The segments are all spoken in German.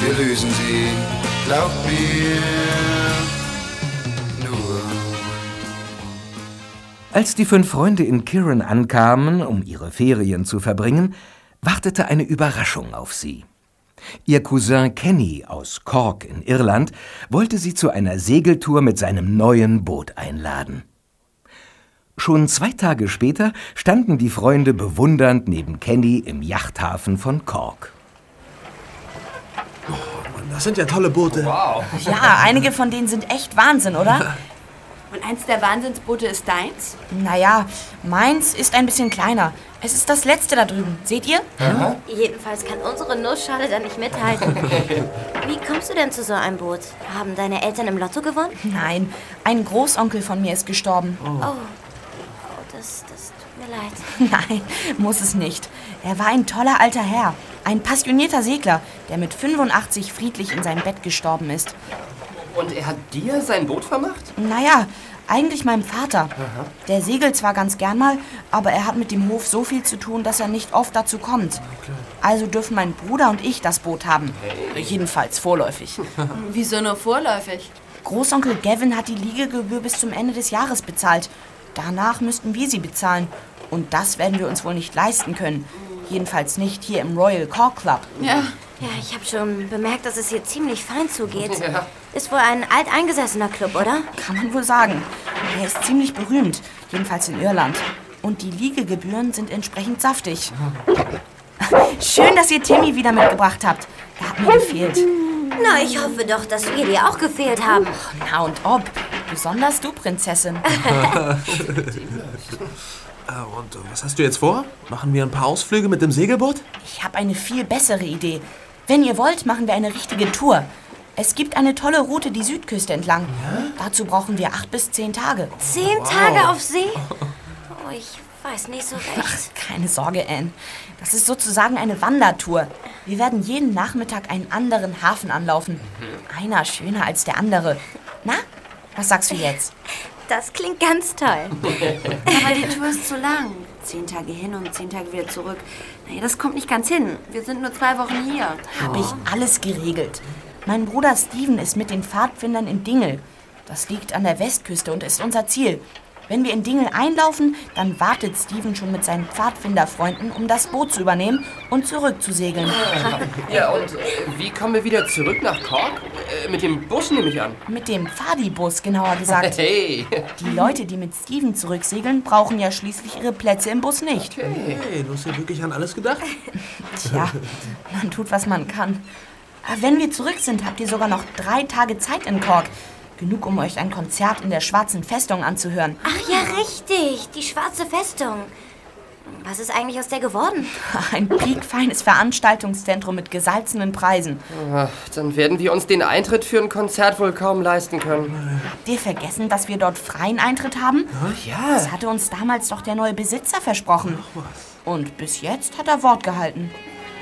wir lösen sie, glaubt mir. Als die fünf Freunde in Kirin ankamen, um ihre Ferien zu verbringen, wartete eine Überraschung auf sie. Ihr Cousin Kenny aus Cork in Irland wollte sie zu einer Segeltour mit seinem neuen Boot einladen. Schon zwei Tage später standen die Freunde bewundernd neben Kenny im Yachthafen von Cork. Das sind ja tolle Boote. Wow. Ja, einige von denen sind echt Wahnsinn, oder? Und eins der Wahnsinnsboote ist deins? Naja, meins ist ein bisschen kleiner. Es ist das letzte da drüben. Seht ihr? Jedenfalls kann unsere Nussschale da nicht mithalten. Wie kommst du denn zu so einem Boot? Haben deine Eltern im Lotto gewonnen? Nein, ein Großonkel von mir ist gestorben. Oh, oh das, das tut mir leid. Nein, muss es nicht. Er war ein toller alter Herr. Ein passionierter Segler, der mit 85 friedlich in seinem Bett gestorben ist. Und er hat dir sein Boot vermacht? Naja, eigentlich meinem Vater. Der segelt zwar ganz gern mal, aber er hat mit dem Hof so viel zu tun, dass er nicht oft dazu kommt. Also dürfen mein Bruder und ich das Boot haben. Jedenfalls vorläufig. Wieso nur vorläufig? Großonkel Gavin hat die Liegegebühr bis zum Ende des Jahres bezahlt. Danach müssten wir sie bezahlen. Und das werden wir uns wohl nicht leisten können. Jedenfalls nicht hier im Royal Cork Club. Ja. Ja, ich habe schon bemerkt, dass es hier ziemlich fein zugeht. Ja. Ist wohl ein alteingesessener Club, oder? Kann man wohl sagen. Er ist ziemlich berühmt, jedenfalls in Irland. Und die Liegegebühren sind entsprechend saftig. Schön, dass ihr Timmy wieder mitgebracht habt. Er hat mir gefehlt. Na, ich hoffe doch, dass wir dir auch gefehlt haben. Na und ob. Besonders du, Prinzessin. Äh, Und was hast du jetzt vor? Machen wir ein paar Ausflüge mit dem Segelboot? Ich habe eine viel bessere Idee. Wenn ihr wollt, machen wir eine richtige Tour. Es gibt eine tolle Route die Südküste entlang. Dazu brauchen wir acht bis zehn Tage. Zehn Tage auf See? Oh, ich weiß nicht so recht. Keine Sorge, Anne. Das ist sozusagen eine Wandertour. Wir werden jeden Nachmittag einen anderen Hafen anlaufen. Einer schöner als der andere. Na, was sagst du jetzt? Das klingt ganz toll. Aber die Tour ist zu lang. Zehn Tage hin und zehn Tage wieder zurück. Nee, das kommt nicht ganz hin. Wir sind nur zwei Wochen hier. Habe ich alles geregelt. Mein Bruder Steven ist mit den Pfadfindern in Dingel. Das liegt an der Westküste und ist unser Ziel. Wenn wir in Dingel einlaufen, dann wartet Steven schon mit seinen Pfadfinderfreunden, um das Boot zu übernehmen und zurückzusegeln. Ja, und äh, wie kommen wir wieder zurück nach Cork? Äh, mit dem Bus nehme ich an. Mit dem Fadi-Bus, genauer gesagt. Hey. Die Leute, die mit Steven zurücksegeln, brauchen ja schließlich ihre Plätze im Bus nicht. Hey, du hast ja wirklich an alles gedacht? Tja, man tut, was man kann. Aber wenn wir zurück sind, habt ihr sogar noch drei Tage Zeit in Cork. Genug, um euch ein Konzert in der Schwarzen Festung anzuhören. Ach ja, richtig. Die schwarze Festung. Was ist eigentlich aus der geworden? Ein piekfeines Veranstaltungszentrum mit gesalzenen Preisen. Ach, dann werden wir uns den Eintritt für ein Konzert wohl kaum leisten können. Habt ihr vergessen, dass wir dort freien Eintritt haben? Ja. Das hatte uns damals doch der neue Besitzer versprochen. Und bis jetzt hat er Wort gehalten.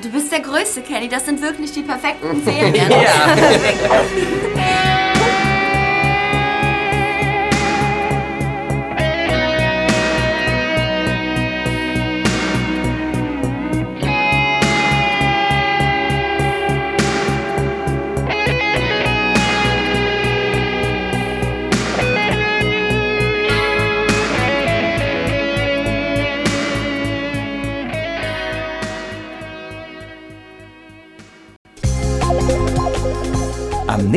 Du bist der Größte, Kenny. Das sind wirklich die perfekten Ferien. Am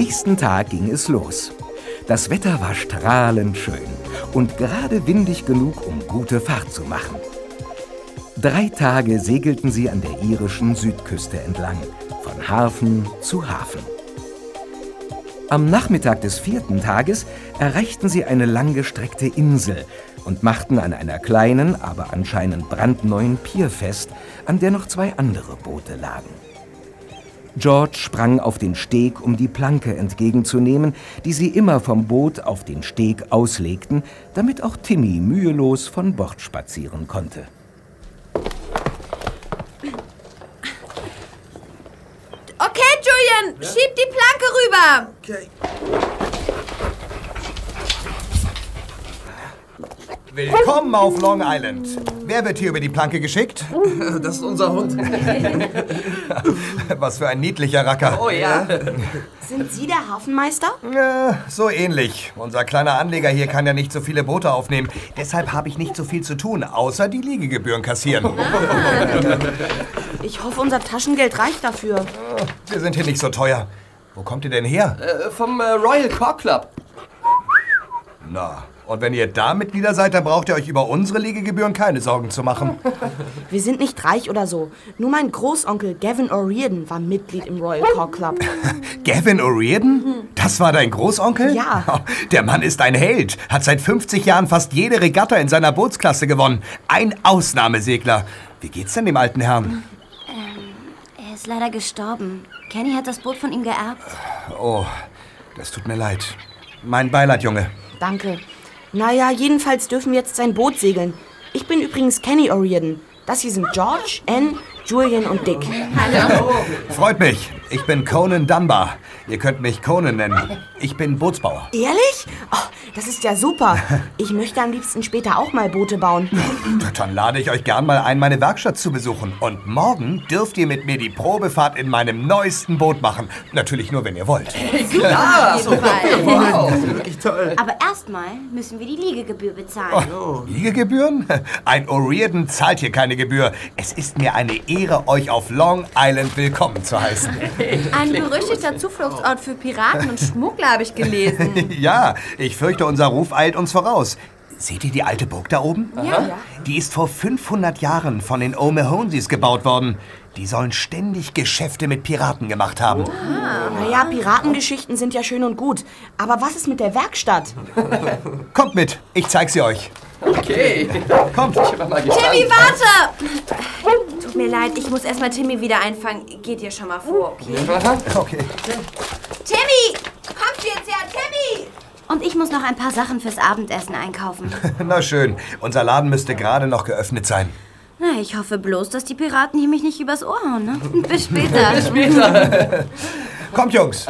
nächsten Tag ging es los. Das Wetter war strahlend schön und gerade windig genug, um gute Fahrt zu machen. Drei Tage segelten sie an der irischen Südküste entlang, von Hafen zu Hafen. Am Nachmittag des vierten Tages erreichten sie eine langgestreckte Insel und machten an einer kleinen, aber anscheinend brandneuen Pier fest, an der noch zwei andere Boote lagen. George sprang auf den Steg, um die Planke entgegenzunehmen, die sie immer vom Boot auf den Steg auslegten, damit auch Timmy mühelos von Bord spazieren konnte. Okay, Julian, schieb die Planke rüber. Willkommen auf Long Island. Wer wird hier über die Planke geschickt? Das ist unser Hund. Was für ein niedlicher Racker. Oh ja. Sind Sie der Hafenmeister? Äh, so ähnlich. Unser kleiner Anleger hier kann ja nicht so viele Boote aufnehmen. Deshalb habe ich nicht so viel zu tun, außer die Liegegebühren kassieren. Ich hoffe, unser Taschengeld reicht dafür. Wir sind hier nicht so teuer. Wo kommt ihr denn her? Äh, vom äh, Royal Cork Club. Na, und wenn ihr da Mitglieder seid, dann braucht ihr euch über unsere Liegegebühren keine Sorgen zu machen. Wir sind nicht reich oder so. Nur mein Großonkel Gavin O'Riordan war Mitglied im Royal Cork Club. Gavin O'Riordan? Das war dein Großonkel? Ja. Der Mann ist ein Held, hat seit 50 Jahren fast jede Regatta in seiner Bootsklasse gewonnen. Ein Ausnahmesegler. Wie geht's denn dem alten Herrn? Er ist leider gestorben. Kenny hat das Boot von ihm geerbt. Oh, das tut mir leid. Mein Beileid, Junge. Danke. Naja, jedenfalls dürfen wir jetzt sein Boot segeln. Ich bin übrigens Kenny O'Riordan. Das hier sind George, Ann, Julian und Dick. Freut mich. Ich bin Conan Dunbar. Ihr könnt mich Conan nennen. Ich bin Bootsbauer. Ehrlich? Oh, das ist ja super. Ich möchte am liebsten später auch mal Boote bauen. Dann lade ich euch gern mal ein, meine Werkstatt zu besuchen. Und morgen dürft ihr mit mir die Probefahrt in meinem neuesten Boot machen. Natürlich nur, wenn ihr wollt. Wow. Wirklich toll. Aber erstmal müssen wir die Liegegebühr bezahlen. Liegegebühren? Ein O'Riordan zahlt hier keine Gebühr. Es ist mir eine Ehre, euch auf Long Island willkommen zu heißen. Ein berüchtigter Zufluchtsort für Piraten und Schmuggler habe ich gelesen. ja, ich fürchte, unser Ruf eilt uns voraus. Seht ihr die alte Burg da oben? Ja. Die ist vor 500 Jahren von den O'Mahoneys gebaut worden. Die sollen ständig Geschäfte mit Piraten gemacht haben. Naja, Piratengeschichten sind ja schön und gut. Aber was ist mit der Werkstatt? Kommt mit, ich zeig sie euch. Okay. Kommt. Timmy, warte! Tut mir leid, ich muss erstmal Timmy wieder einfangen. Geht dir schon mal vor, okay? Okay. Timmy! Kommst du jetzt her, Timmy? Und ich muss noch ein paar Sachen fürs Abendessen einkaufen. Na schön, unser Laden müsste gerade noch geöffnet sein. Na, ich hoffe bloß, dass die Piraten hier mich nicht übers Ohr hauen, ne? Bis später. Kommt, Jungs.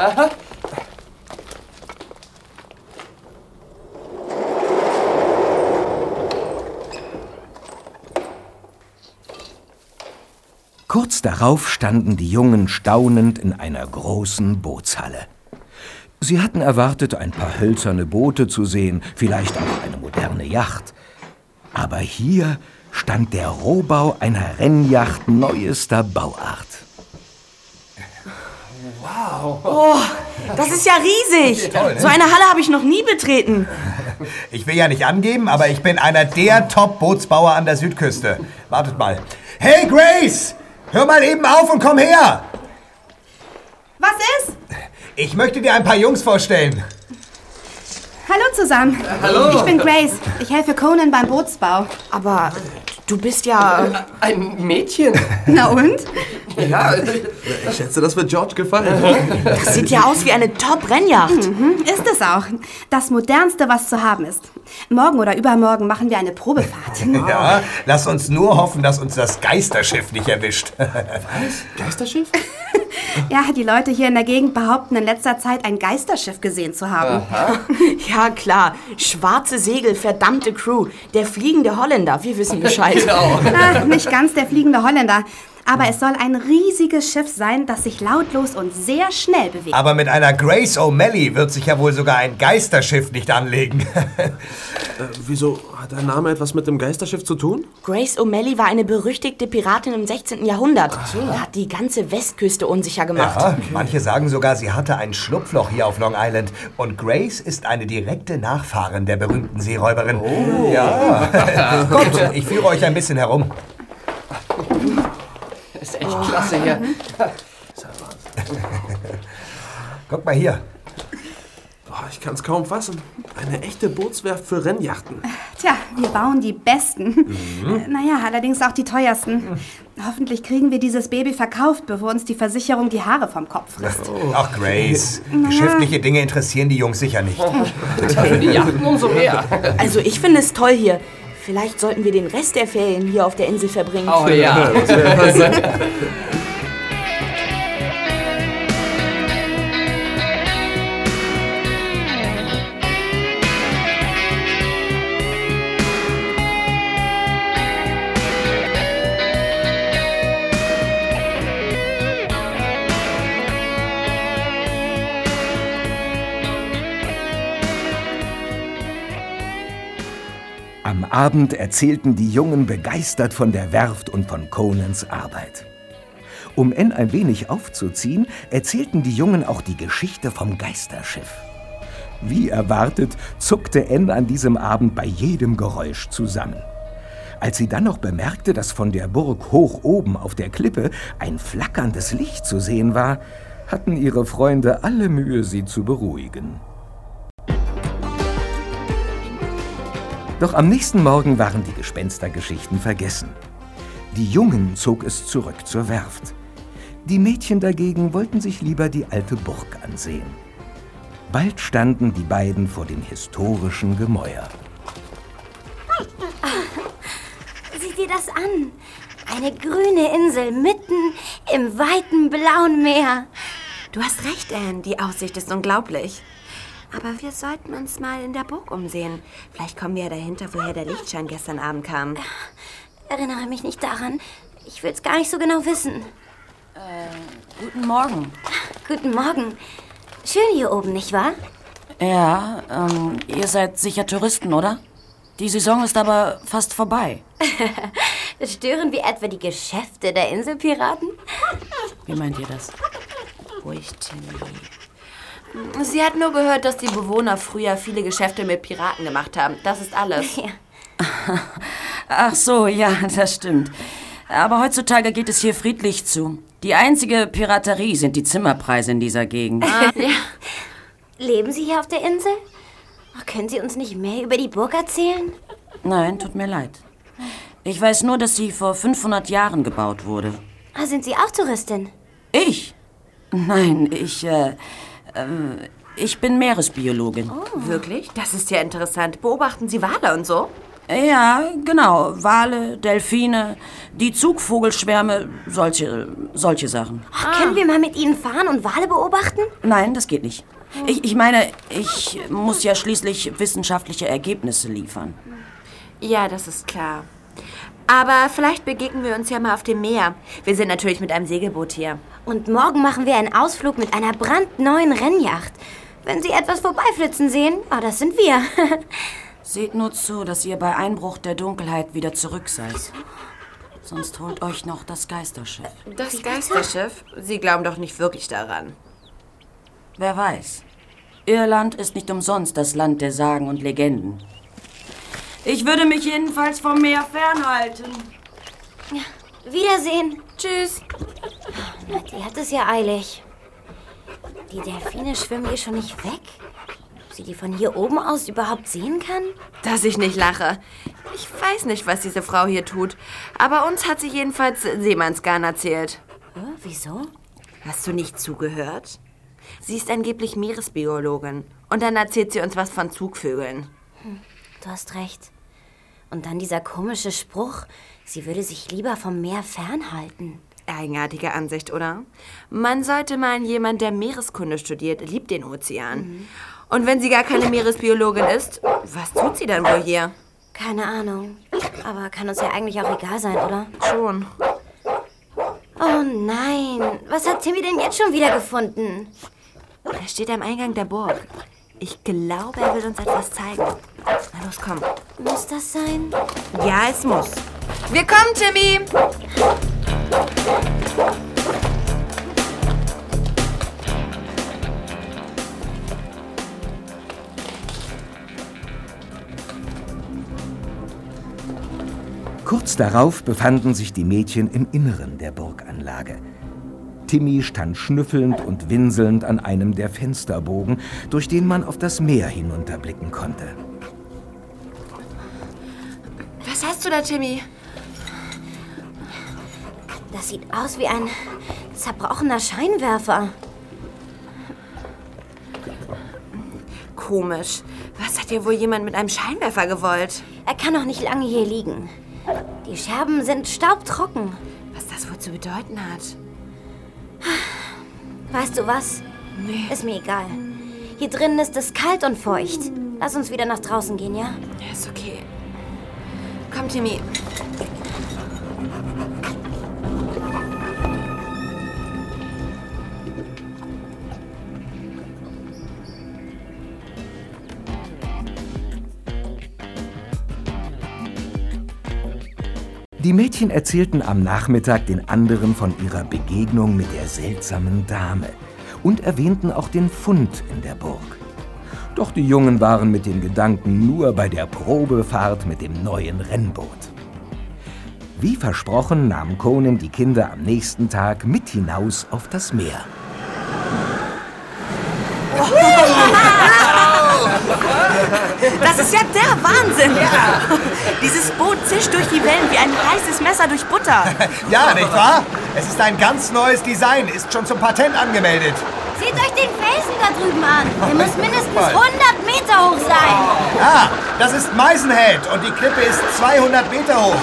Kurz darauf standen die Jungen staunend in einer großen Bootshalle. Sie hatten erwartet, ein paar hölzerne Boote zu sehen, vielleicht auch eine moderne Yacht. Aber hier stand der Rohbau einer Rennjacht neuester Bauart. Das ist ja riesig. So eine Halle habe ich noch nie betreten. Ich will ja nicht angeben, aber ich bin einer der Top-Bootsbauer an der Südküste. Wartet mal. Hey, Grace! Hör mal eben auf und komm her! Was ist? Ich möchte dir ein paar Jungs vorstellen. Hallo zusammen. Hallo. Ich bin Grace. Ich helfe Conan beim Bootsbau. Aber du bist ja... Ein Mädchen. Na und? Ja, ich schätze, das wird George gefallen. Das sieht ja aus wie eine Top-Rennjacht. Hm, Ist es auch. Das modernste, was zu haben ist. Morgen oder übermorgen machen wir eine Probefahrt. Ja, lass uns nur hoffen, dass uns das Geisterschiff nicht erwischt. Geisterschiff? Ja, die Leute hier in der Gegend behaupten in letzter Zeit ein Geisterschiff gesehen zu haben. Ja, klar. Schwarze Segel, verdammte Crew. Der fliegende Holländer. Wir wissen Bescheid. Genau. Ah, nicht ganz der fliegende Holländer. Aber es soll ein riesiges Schiff sein, das sich lautlos und sehr schnell bewegt. Aber mit einer Grace O'Malley wird sich ja wohl sogar ein Geisterschiff nicht anlegen. Äh, wieso hat dein Name etwas mit dem Geisterschiff zu tun? Grace O'Malley war eine berüchtigte Piratin im 16. Jahrhundert. Er hat die ganze Westküste unsicher gemacht. Ja, manche sagen sogar, sie hatte ein Schlupfloch hier auf Long Island. Und Grace ist eine direkte Nachfahrin der berühmten Seeräuberin. Oh. Ja. Kommt, ich führe euch ein bisschen herum. Das ist echt klasse hier. Guck mal hier. Boah, ich kann es kaum fassen. Eine echte Bootswerft für Rennjachten. Tja, wir bauen die besten. Äh, Naja, allerdings auch die teuersten. Hoffentlich kriegen wir dieses Baby verkauft, bevor uns die Versicherung die Haare vom Kopf frisst. Ach, Grace. Geschäftliche Dinge interessieren die Jungs sicher nicht. Für die Yachten umso mehr. Also ich finde es toll hier. Vielleicht sollten wir den Rest der Ferien hier auf der Insel verbringen. Oh ja. Abend erzählten die Jungen begeistert von der Werft und von Conans Arbeit. Um N ein wenig aufzuziehen, erzählten die Jungen auch die Geschichte vom Geisterschiff. Wie erwartet, zuckte N an diesem Abend bei jedem Geräusch zusammen. Als sie dann noch bemerkte, dass von der Burg hoch oben auf der Klippe ein flackerndes Licht zu sehen war, hatten ihre Freunde alle Mühe, sie zu beruhigen. Doch am nächsten Morgen waren die Gespenstergeschichten vergessen. Die Jungen zog es zurück zur Werft. Die Mädchen dagegen wollten sich lieber die alte Burg ansehen. Bald standen die beiden vor dem historischen Gemäuer. Sieh dir das an. Eine grüne Insel mitten im weiten blauen Meer. Du hast recht, Anne. Die Aussicht ist unglaublich. Aber wir sollten uns mal in der Burg umsehen. Vielleicht kommen wir ja dahinter, woher der Lichtschein gestern Abend kam. Erinnere mich nicht daran. Ich will es gar nicht so genau wissen. Guten Morgen. Guten Morgen. Schön hier oben, nicht wahr? Ja, ähm, ihr seid sicher Touristen, oder? Die Saison ist aber fast vorbei. Stören wir etwa die Geschäfte der Inselpiraten? Wie meint ihr das? Ruhig, Timmy. Sie hat nur gehört, dass die Bewohner früher viele Geschäfte mit Piraten gemacht haben. Das ist alles. Ja. Ach so, ja, das stimmt. Aber heutzutage geht es hier friedlich zu. Die einzige Piraterie sind die Zimmerpreise in dieser Gegend. Leben Sie hier auf der Insel? Ach, können Sie uns nicht mehr über die Burg erzählen? Nein, tut mir leid. Ich weiß nur, dass sie vor 500 Jahren gebaut wurde. Ah, sind Sie auch Touristin? Ich? Nein, ich, äh, ähm, ich bin Meeresbiologin. Wirklich? Das ist ja interessant. Beobachten Sie Wale und so? Ja, genau. Wale, Delfine, die Zugvogelschwärme, solche, solche Sachen. Ach, Können wir mal mit Ihnen fahren und Wale beobachten? Nein, das geht nicht. Ich, ich meine, ich muss ja schließlich wissenschaftliche Ergebnisse liefern. Ja, das ist klar. Aber vielleicht begegnen wir uns ja mal auf dem Meer. Wir sind natürlich mit einem Segelboot hier. Und morgen machen wir einen Ausflug mit einer brandneuen Rennjacht. Wenn Sie etwas vorbeiflitzen sehen, ah, das sind wir. Seht nur zu, dass ihr bei Einbruch der Dunkelheit wieder zurück seid. Sonst holt euch noch das Geisterschiff. Das Geisterschiff? Sie glauben doch nicht wirklich daran. Wer weiß. Irland ist nicht umsonst das Land der Sagen und Legenden. Ich würde mich jedenfalls vom Meer fernhalten. Wiedersehen. Tschüss. Die hat es ja eilig. Die Delfine schwimmen hier schon nicht weg. Ob sie die von hier oben aus überhaupt sehen kann? Dass ich nicht lache. Ich weiß nicht, was diese Frau hier tut. Aber uns hat sie jedenfalls Seemannsgarn erzählt. Äh, wieso? Hast du nicht zugehört? Sie ist angeblich Meeresbiologin. Und dann erzählt sie uns was von Zugvögeln. Du hast recht. Und dann dieser komische Spruch, sie würde sich lieber vom Meer fernhalten. Eigenartige Ansicht, oder? Man sollte meinen, jemand, der Meereskunde studiert, liebt den Ozean. Und wenn sie gar keine Meeresbiologin ist, was tut sie dann wohl hier? Keine Ahnung. Aber kann uns ja eigentlich auch egal sein, oder? Schon. Oh nein, was hat Timmy denn jetzt schon wieder gefunden? Er steht am Eingang der Burg. Ich glaube, er will uns etwas zeigen. Na los, komm. Muss das sein? Ja, es muss. Wir kommen, Timmy! Kurz darauf befanden sich die Mädchen im Inneren der Burganlage. Timmy stand schnüffelnd und winselnd an einem der Fensterbogen, durch den man auf das Meer hinunterblicken konnte. Was hast du da, Timmy? Das sieht aus wie ein zerbrochener Scheinwerfer. Komisch. Was hat dir wohl jemand mit einem Scheinwerfer gewollt? Er kann noch nicht lange hier liegen. Die Scherben sind staubtrocken. Was das wohl zu bedeuten hat? Weißt du was? Nee. Ist mir egal. Hier drinnen ist es kalt und feucht. Lass uns wieder nach draußen gehen, ja? Ja, ist okay. Komm, Timmy. Die Mädchen erzählten am Nachmittag den anderen von ihrer Begegnung mit der seltsamen Dame und erwähnten auch den Fund in der Burg. Doch die Jungen waren mit den Gedanken nur bei der Probefahrt mit dem neuen Rennboot. Wie versprochen nahm Conan die Kinder am nächsten Tag mit hinaus auf das Meer. Das ist ja der Wahnsinn. Dieses Boot zischt durch die Wellen wie ein heißes Messer durch Butter. Ja, nicht wahr? Es ist ein ganz neues Design, ist schon zum Patent angemeldet. Seht euch den Felsen da drüben an. Der muss mindestens 100 Meter hoch sein. Ah, das ist Meisenhead und die Klippe ist 200 Meter hoch.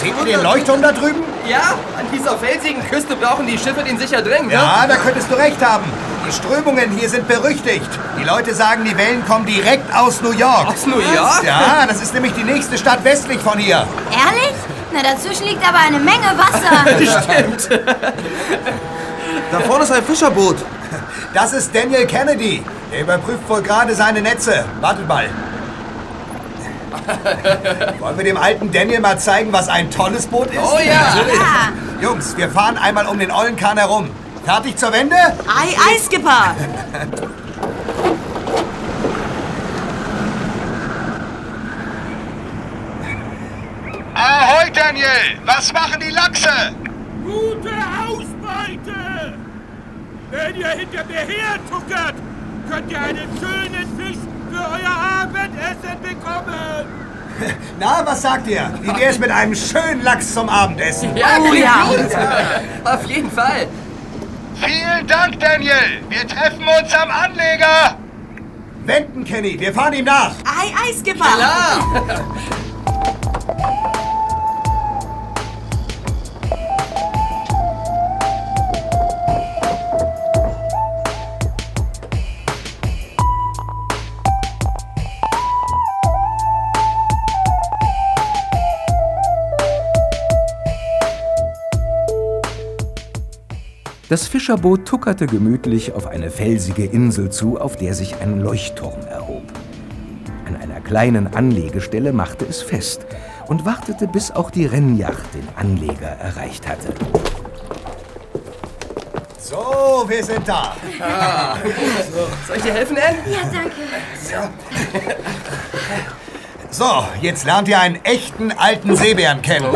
Seht ihr den Leuchtturm da drüben? Ja, an dieser felsigen Küste brauchen die Schiffe den sicher dringend. ne? Ja, da könntest du recht haben. Die Strömungen hier sind berüchtigt. Die Leute sagen, die Wellen kommen direkt aus New York. Aus New York? Ja, das ist nämlich die nächste Stadt westlich von hier. Ehrlich? Na, dazwischen liegt aber eine Menge Wasser. Stimmt. Da vorne ist ein Fischerboot. Das ist Daniel Kennedy. Er überprüft wohl gerade seine Netze. Wartet mal. Wollen wir dem alten Daniel mal zeigen, was ein tolles Boot ist? Oh ja. Ja. Jungs, wir fahren einmal um den Ollenkahn herum. Fertig zur Wende? Ei, ei, Skipper. Ahoi, Daniel! Was machen die Lachse? Gute Ausbeute! Wenn ihr hinter mir her tuckert, könnt ihr einen schönen Fisch für euer Abendessen bekommen! Na, was sagt ihr? Wie wär's mit einem schönen Lachs zum Abendessen? Ja, Oh ja. Auf jeden Fall. Vielen Dank, Daniel! Wir treffen uns am Anleger! Wenden, Kenny, wir fahren ihm nach! Ei, ei, Skipper. Klar. Das Fischerboot tuckerte gemütlich auf eine felsige Insel zu, auf der sich ein Leuchtturm erhob. An einer kleinen Anlegestelle machte es fest und wartete, bis auch die Rennjacht den Anleger erreicht hatte. So, wir sind da. Soll ich dir helfen, Ann? Ja, danke. So, jetzt lernt ihr einen echten alten Seebären kennen.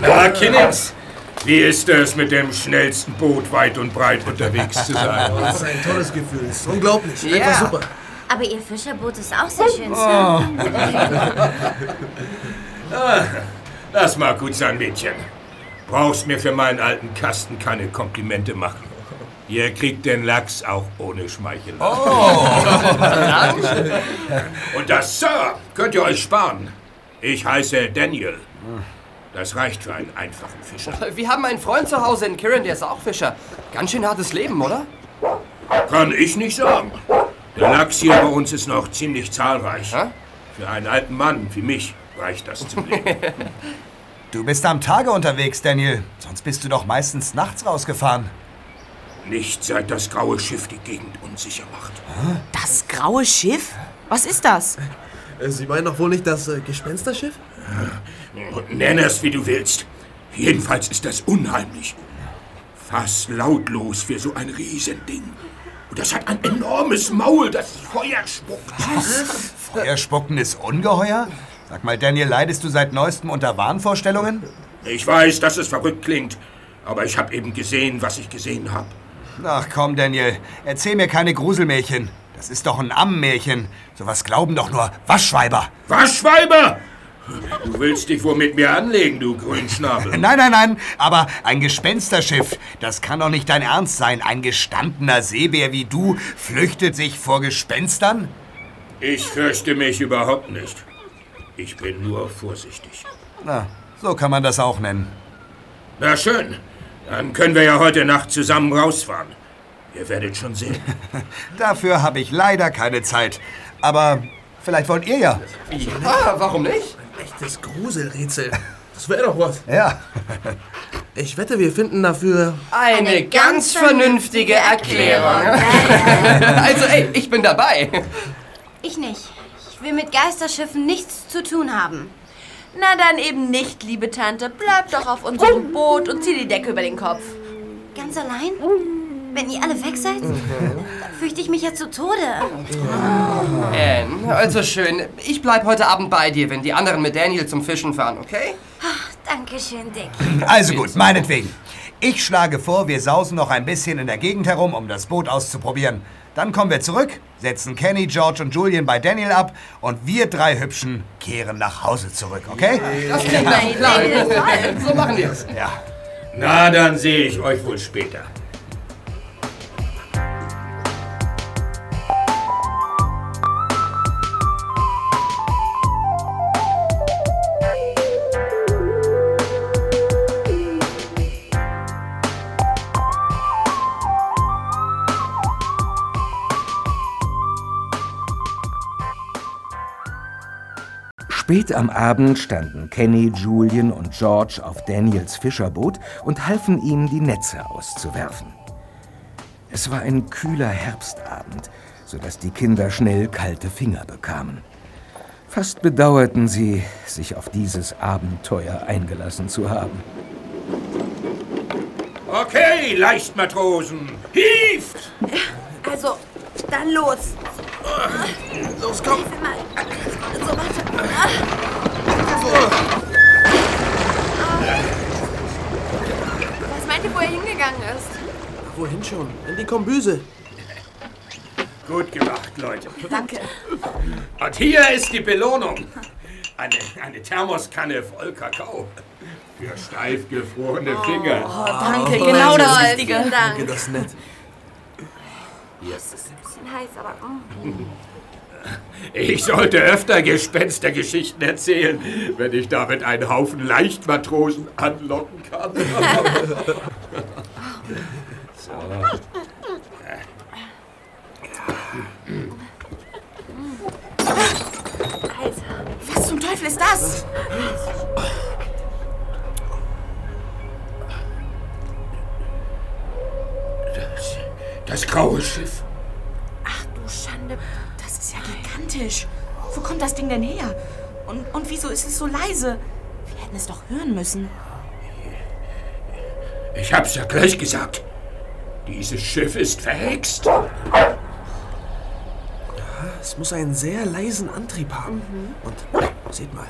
Na, Kinnix, wie ist es, mit dem schnellsten Boot weit und breit unterwegs zu sein? Das ist ein tolles Gefühl. Das ist unglaublich. Ja. Einfach super. Aber ihr Fischerboot ist auch sehr schön, Sir. Lass mal gut sein, Mädchen. Brauchst mir für meinen alten Kasten keine Komplimente machen. Ihr kriegt den Lachs auch ohne Schmeichelei. Und das Sir könnt ihr euch sparen. Ich heiße Daniel. Das reicht für einen einfachen Fischer. Wir haben einen Freund zu Hause in Kirin, der ist auch Fischer. Ganz schön hartes Leben, oder? Kann ich nicht sagen. Der Lachs hier bei uns ist noch ziemlich zahlreich. Hä? Für einen alten Mann wie mich reicht das zum Leben. Du bist am Tage unterwegs, Daniel. Sonst bist du doch meistens nachts rausgefahren. Nicht seit das graue Schiff die Gegend unsicher macht. Das graue Schiff? Was ist das? Äh, Sie meinen doch wohl nicht das äh, Gespensterschiff? Nenn es, wie du willst. Jedenfalls ist das unheimlich. Fast lautlos für so ein Riesending. Und das hat ein enormes Maul, das Feuer spuckt. Feuerspuckendes Ungeheuer? Sag mal, Daniel, leidest du seit neuestem unter Wahnvorstellungen? Ich weiß, dass es verrückt klingt, aber ich habe eben gesehen, was ich gesehen habe. Ach komm, Daniel, erzähl mir keine Gruselmärchen. Das ist doch ein Ammenmärchen. Sowas glauben doch nur Waschweiber. Waschweiber! Du willst dich wohl mit mir anlegen, du Grünschnabel. Nein, nein, nein, aber ein Gespensterschiff, das kann doch nicht dein Ernst sein. Ein gestandener Seebär wie du flüchtet sich vor Gespenstern? Ich fürchte mich überhaupt nicht. Ich bin nur vorsichtig. Na, so kann man das auch nennen. Na schön, dann können wir ja heute Nacht zusammen rausfahren. Ihr werdet schon sehen. Dafür habe ich leider keine Zeit. Aber vielleicht wollt ihr ja. Ah, warum nicht? Echtes Gruselrätsel. Das wäre doch was. Ja. Ich wette, wir finden dafür. Eine ganz vernünftige Erklärung. Also, ey, ich bin dabei. Ich nicht. Ich will mit Geisterschiffen nichts zu tun haben. Na dann eben nicht, liebe Tante. Bleib doch auf unserem Boot und zieh die Decke über den Kopf. Ganz allein? Wenn ihr alle weg seid? Dann fürchte ich mich ja zu Tode. Anne, also schön. Ich bleib heute Abend bei dir, wenn die anderen mit Daniel zum Fischen fahren, okay? Dankeschön, Dick. Also gut, meinetwegen. Ich schlage vor, wir sausen noch ein bisschen in der Gegend herum, um das Boot auszuprobieren. Dann kommen wir zurück, setzen Kenny, George und Julian bei Daniel ab und wir drei Hübschen kehren nach Hause zurück, okay? Das klingt nach einem Plan. So machen wir es. Ja. Na, dann sehe ich euch wohl später. Spät am Abend standen Kenny, Julian und George auf Daniels Fischerboot und halfen ihm, die Netze auszuwerfen. Es war ein kühler Herbstabend, sodass die Kinder schnell kalte Finger bekamen. Fast bedauerten sie, sich auf dieses Abenteuer eingelassen zu haben. Okay, Leichtmatrosen, hieft! Also, dann los. Los, komm! So, warte. Was meint ihr, wo er hingegangen ist? Wohin schon? In die Kombüse. Gut gemacht, Leute. Danke. Und hier ist die Belohnung. Eine, eine Thermoskanne voll Kakao. Für steif gefrorene Finger. Oh, danke, genau das Richtige. Dank. Danke, das ist nett. Es ist ein bisschen heiß, aber... mm. Ich sollte öfter Gespenstergeschichten erzählen, wenn ich damit einen Haufen Leichtmatrosen anlocken kann. so. Was zum Teufel ist das? Das, das graue Schiff. Gigantisch. Wo kommt das Ding denn her? Und, und wieso ist es so leise? Wir hätten es doch hören müssen. Ich hab's ja gleich gesagt. Dieses Schiff ist verhext. Es muss einen sehr leisen Antrieb haben. Und seht mal,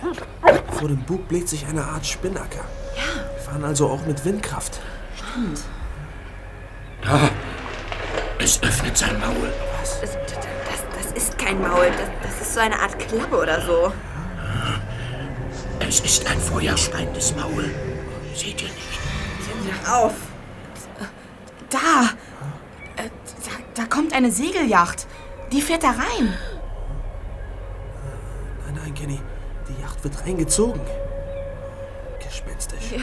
vor dem Bug bläht sich eine Art Spinnacker. Ja. Wir fahren also auch mit Windkraft. Da. Es öffnet sein Maul. Das, das, das ist kein Maul. Das, das ist so eine Art Klappe oder so. Es ist ein feuerspeiendes Maul. Seht ihr nicht? Auf. Da. Äh, da, da kommt eine Segelyacht. Die fährt da rein. Nein, nein, Kenny. Die Yacht wird reingezogen. Gespenstisch.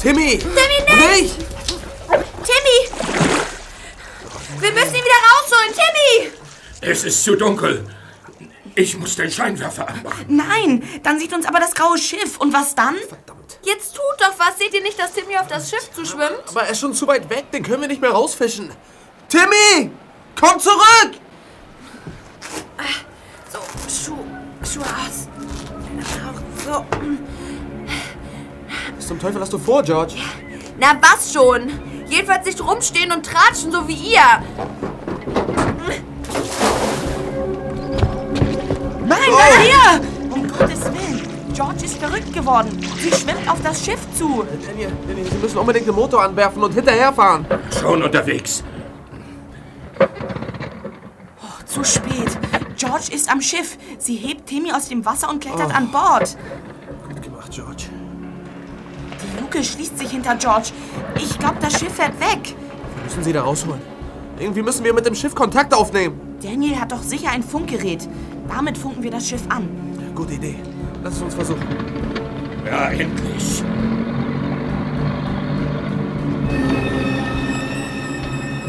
Timmy! Timmy, nicht! Timmy! Wir müssen ihn wieder rausholen, Timmy! Es ist zu dunkel. Ich muss den Scheinwerfer anmachen. Nein, dann sieht uns aber das graue Schiff. Und was dann? Jetzt tut doch was. Seht ihr nicht, dass Timmy auf das Schiff zuschwimmt? Aber er ist schon zu weit weg, den können wir nicht mehr rausfischen. Timmy! Komm zurück! So, Schuh, Schuhe aus. So. Was zum Teufel hast du vor, George? Na, was schon? Jedenfalls nicht rumstehen und tratschen, so wie ihr. Nein, nein, hier! Um Gottes Willen. George ist verrückt geworden. Sie schwimmt auf das Schiff zu. Daniel, Daniel, Sie müssen unbedingt den Motor anwerfen und hinterherfahren. Schon unterwegs. Oh, zu spät. George ist am Schiff. Sie hebt Timmy aus dem Wasser und klettert an Bord. Gut gemacht, George. Die Luke schließt sich hinter George. Ich glaube, das Schiff fährt weg. Wir müssen sie da rausholen. Irgendwie müssen wir mit dem Schiff Kontakt aufnehmen. Daniel hat doch sicher ein Funkgerät. Damit funken wir das Schiff an. Gute Idee. Lass es uns versuchen. Ja, endlich.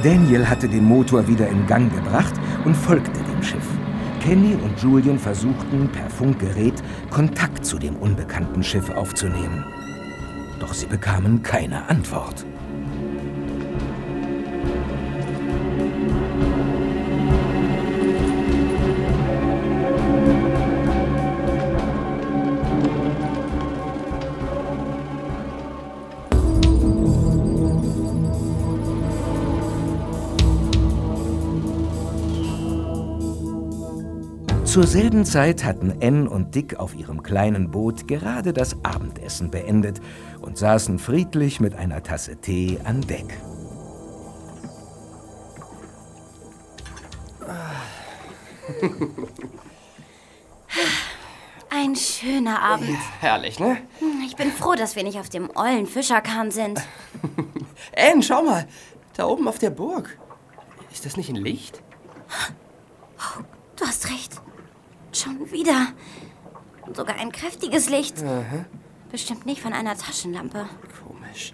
Daniel hatte den Motor wieder in Gang gebracht und folgte dem Schiff. Kenny und Julian versuchten per Funkgerät Kontakt zu dem unbekannten Schiff aufzunehmen. Doch sie bekamen keine Antwort. Zur selben Zeit hatten Ann und Dick auf ihrem kleinen Boot gerade das Abendessen beendet und saßen friedlich mit einer Tasse Tee an Deck. Ein schöner Abend. Herrlich, ne? Hm, Ich bin froh, dass wir nicht auf dem ollen Fischerkahn sind. Anne, schau mal. Da oben auf der Burg. Ist das nicht ein Licht? Du hast recht. Schon wieder. Sogar ein kräftiges Licht. Bestimmt nicht von einer Taschenlampe. Komisch.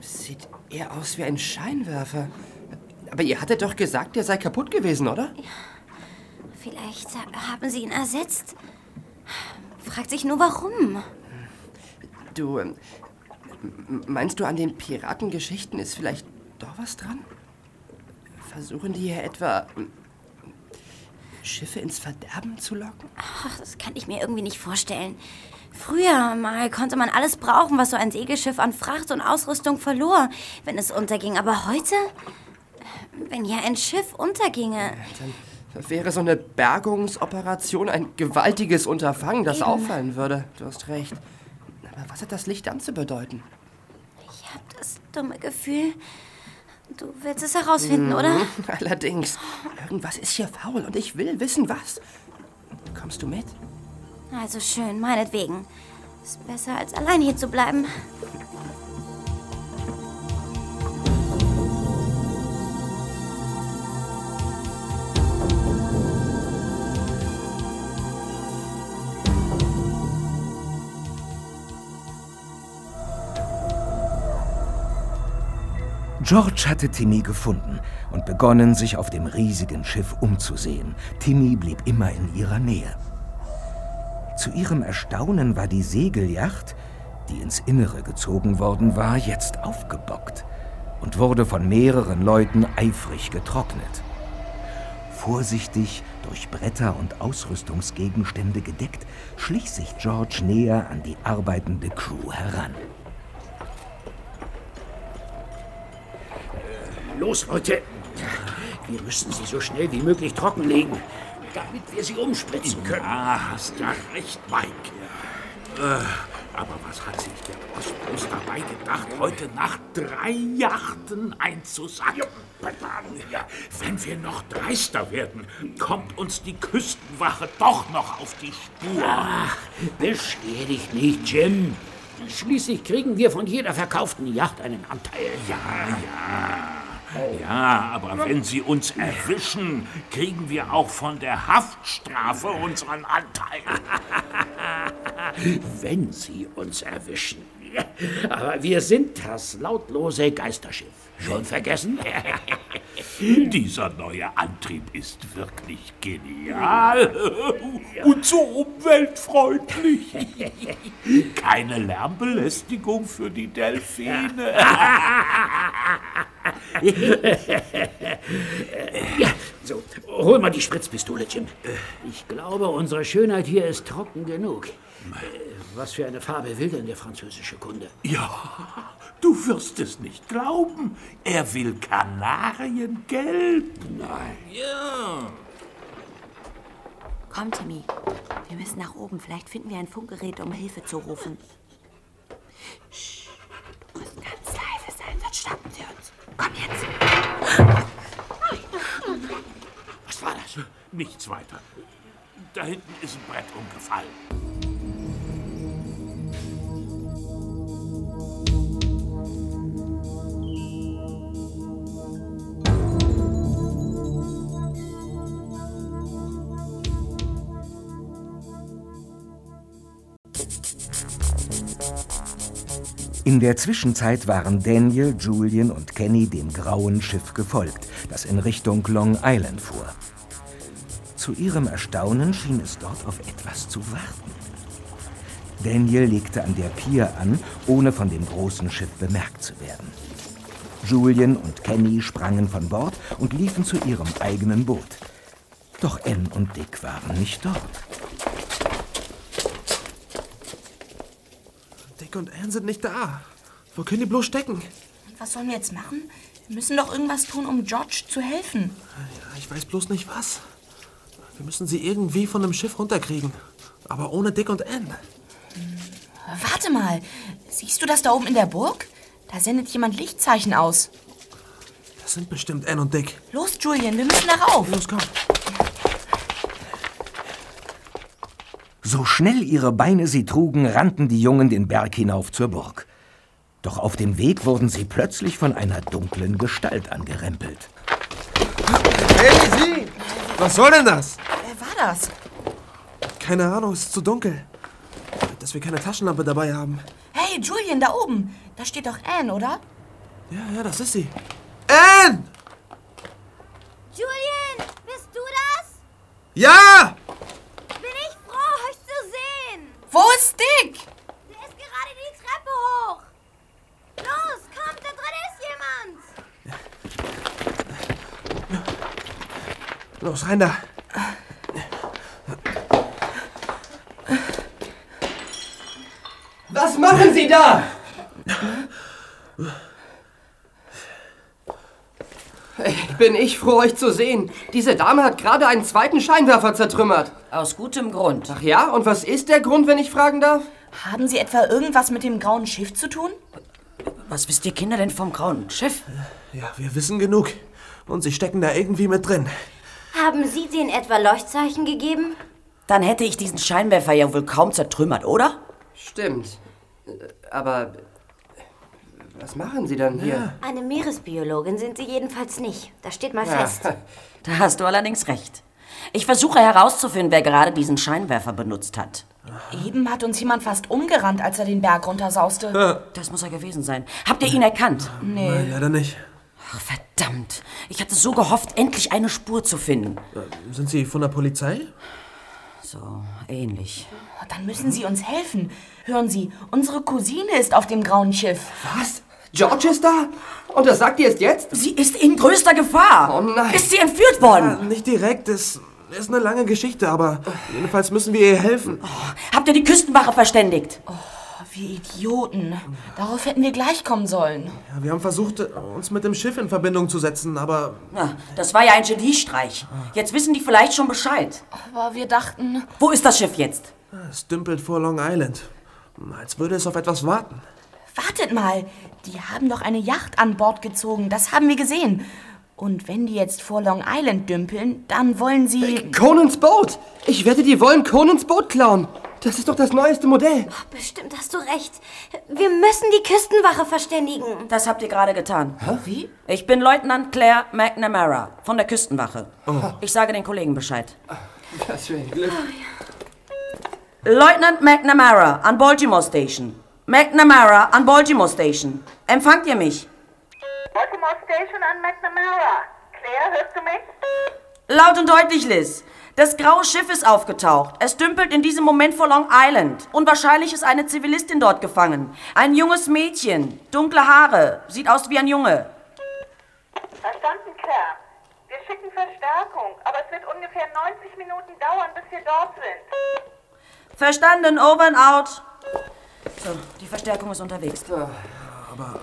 Sieht eher aus wie ein Scheinwerfer. Aber ihr hattet doch gesagt, der sei kaputt gewesen, oder? Vielleicht haben sie ihn ersetzt. Fragt sich nur warum. Du, ähm, meinst du, an den Piratengeschichten ist vielleicht doch was dran? Versuchen die hier etwa Schiffe ins Verderben zu locken? Ach, das kann ich mir irgendwie nicht vorstellen. Früher mal konnte man alles brauchen, was so ein Segelschiff an Fracht und Ausrüstung verlor, wenn es unterging. Aber heute, wenn hier ein Schiff unterginge, Dann wäre so eine Bergungsoperation ein gewaltiges Unterfangen, das Eben. auffallen würde. Du hast recht. Aber was hat das Licht dann zu bedeuten? ich habe das dumme Gefühl, du willst es herausfinden, oder? Mhm, Allerdings. Irgendwas ist hier faul und ich will wissen, was. Kommst du mit? Also schön, meinetwegen. Ist besser, als allein hier zu bleiben. George hatte Timmy gefunden und begonnen, sich auf dem riesigen Schiff umzusehen. Timmy blieb immer in ihrer Nähe. Zu ihrem Erstaunen war die Segelyacht, die ins Innere gezogen worden war, jetzt aufgebockt und wurde von mehreren Leuten eifrig getrocknet. Vorsichtig durch Bretter und Ausrüstungsgegenstände gedeckt, schlich sich George näher an die arbeitende Crew heran. Los, Leute. Wir müssen sie so schnell wie möglich trockenlegen, damit wir sie umspritzen können. Ja, hast ja recht, Mike. Äh, aber was hat sich der Boss bloß dabei gedacht, heute Nacht drei Yachten einzusacken? Ja, wenn wir noch dreister werden, kommt uns die Küstenwache doch noch auf die Spur. Ach, beschwer dich nicht, Jim. Schließlich kriegen wir von jeder verkauften Yacht einen Anteil. Ja, ja. Ja, aber wenn sie uns erwischen, kriegen wir auch von der Haftstrafe unseren Anteil. Wenn sie uns erwischen. Aber wir sind das lautlose Geisterschiff. Schon vergessen? Dieser neue Antrieb ist wirklich genial und so umweltfreundlich. Keine Lärmbelästigung für die Delfine. Ja, so, hol mal die Spritzpistole, Jim. Ich glaube, unsere Schönheit hier ist trocken genug. Was für eine Farbe will denn der französische Kunde? Ja, du wirst es nicht glauben. Er will Kanariengelb. Nein. Ja. Komm, Timmy. Wir müssen nach oben. Vielleicht finden wir ein Funkgerät, um Hilfe zu rufen. Psst. Du musst ganz leise sein, sonst schnappen sie uns. Komm jetzt. Was war das? Nichts weiter. Da hinten ist ein Brett umgefallen. In der Zwischenzeit waren Daniel, Julian und Kenny dem grauen Schiff gefolgt, das in Richtung Long Island fuhr. Zu ihrem Erstaunen schien es dort auf etwas zu warten. Daniel legte an der Pier an, ohne von dem großen Schiff bemerkt zu werden. Julian und Kenny sprangen von Bord und liefen zu ihrem eigenen Boot. Doch Ann und Dick waren nicht dort. Dick und Anne sind nicht da. Wo können die bloß stecken? Und was sollen wir jetzt machen? Wir müssen doch irgendwas tun, um George zu helfen. Ja, ich weiß bloß nicht was. Wir müssen sie irgendwie von dem Schiff runterkriegen. Aber ohne Dick und Anne. Warte mal. Siehst du das da oben in der Burg? Da sendet jemand Lichtzeichen aus. Das sind bestimmt Anne und Dick. Los, Julian, wir müssen darauf. Los, komm. So schnell ihre Beine sie trugen, rannten die Jungen den Berg hinauf zur Burg. Doch auf dem Weg wurden sie plötzlich von einer dunklen Gestalt angerempelt. Hey, Sie! Was soll denn das? Wer war das? Keine Ahnung, es ist zu dunkel. Dass wir keine Taschenlampe dabei haben. Hey, Julian, da oben. Da steht doch Anne, oder? Ja, ja, das ist sie. Anne! Julian, bist du das? Ja! Bin ich froh, euch zu sehen. Wo ist Dick? Der ist gerade die Treppe hoch. Los, kommt, da drin ist jemand. Los, rein da. Was machen Sie da? Bin ich froh, euch zu sehen. Diese Dame hat gerade einen zweiten Scheinwerfer zertrümmert. Aus gutem Grund. Ach ja? Und was ist der Grund, wenn ich fragen darf? Haben Sie etwa irgendwas mit dem grauen Schiff zu tun? Was wisst ihr Kinder denn vom grauen Schiff? Ja, wir wissen genug. Und sie stecken da irgendwie mit drin. Haben Sie denen etwa Leuchtzeichen gegeben? Dann hätte ich diesen Scheinwerfer ja wohl kaum zertrümmert, oder? Stimmt. Aber was machen Sie dann hier? Eine Meeresbiologin sind Sie jedenfalls nicht. Das steht mal Ja. fest. Da hast du allerdings recht. Ich versuche herauszufinden, wer gerade diesen Scheinwerfer benutzt hat. Eben hat uns jemand fast umgerannt, als er den Berg runtersauste. Das muss er gewesen sein. Habt ihr ihn erkannt? Nee. Nein, leider nicht. Ach, verdammt. Ich hatte so gehofft, endlich eine Spur zu finden. Sind Sie von der Polizei? So, ähnlich. Dann müssen Sie uns helfen. Hören Sie, unsere Cousine ist auf dem grauen Schiff. Was? George ist da? Und das sagt ihr erst jetzt? Sie ist in größter Gefahr. Oh nein. Ist sie entführt worden? Ja, nicht direkt. Es ist eine lange Geschichte, aber jedenfalls müssen wir ihr helfen. Habt ihr die Küstenwache verständigt? Oh, wir Idioten. Darauf hätten wir gleich kommen sollen. Ja, wir haben versucht, uns mit dem Schiff in Verbindung zu setzen, aber Na, das war ja ein Geniestreich. Jetzt wissen die vielleicht schon Bescheid. Aber wir dachten... Wo ist das Schiff jetzt? es dümpelt vor Long Island. Als würde es auf etwas warten. Wartet mal, die haben doch eine Yacht an Bord gezogen, das haben wir gesehen. Und wenn die jetzt vor Long Island dümpeln, dann wollen sie... Conans Boot! Ich wette, die wollen Conans Boot klauen. Das ist doch das neueste Modell. Bestimmt hast du recht. Wir müssen die Küstenwache verständigen. Das habt ihr gerade getan. Wie? Ich bin Leutnant Claire McNamara von der Küstenwache. Ich sage den Kollegen Bescheid. Was für ein Glück. Leutnant McNamara an Baltimore Station. McNamara an Baltimore Station. Empfangt ihr mich? Baltimore Station an McNamara. Claire Laut und deutlich, Liz. Das graue Schiff ist aufgetaucht. Es dümpelt in diesem Moment vor Long Island. Unwahrscheinlich ist eine Zivilistin dort gefangen. Ein junges Mädchen, dunkle Haare, sieht aus wie ein Junge. Verstanden, Claire. Wir schicken Verstärkung, aber es wird ungefähr 90 Minuten dauern, bis wir dort sind. Verstanden, over and out. So, die Verstärkung ist unterwegs. Aber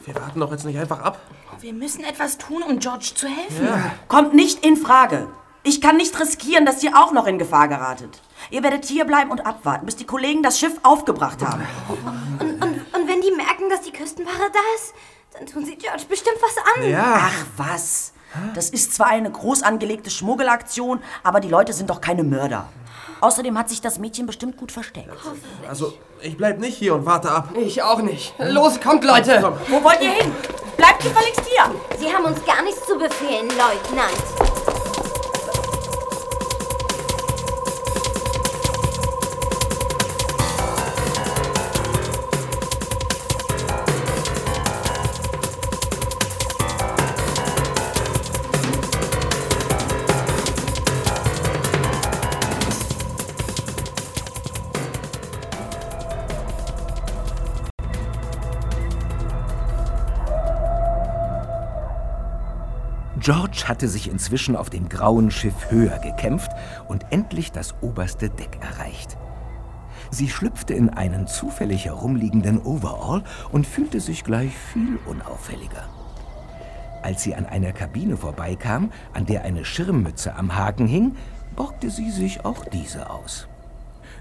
wir warten doch jetzt nicht einfach ab. Wir müssen etwas tun, um George zu helfen. Kommt nicht in Frage. Ich kann nicht riskieren, dass ihr auch noch in Gefahr geratet. Ihr werdet hier bleiben und abwarten, bis die Kollegen das Schiff aufgebracht haben. Und wenn die merken, dass die Küstenwache da ist, dann tun sie George bestimmt was an. Ach was. Das ist zwar eine groß angelegte Schmuggelaktion, aber die Leute sind doch keine Mörder. Außerdem hat sich das Mädchen bestimmt gut versteckt. Also, ich bleib nicht hier und warte ab. Ich auch nicht. Los, kommt, Leute! Wo wollt ihr hin? Bleibt gefälligst hier! Sie haben uns gar nichts zu befehlen, Leutnant. George hatte sich inzwischen auf dem grauen Schiff höher gekämpft und endlich das oberste Deck erreicht. Sie schlüpfte in einen zufällig herumliegenden Overall und fühlte sich gleich viel unauffälliger. Als sie an einer Kabine vorbeikam, an der eine Schirmmütze am Haken hing, borgte sie sich auch diese aus.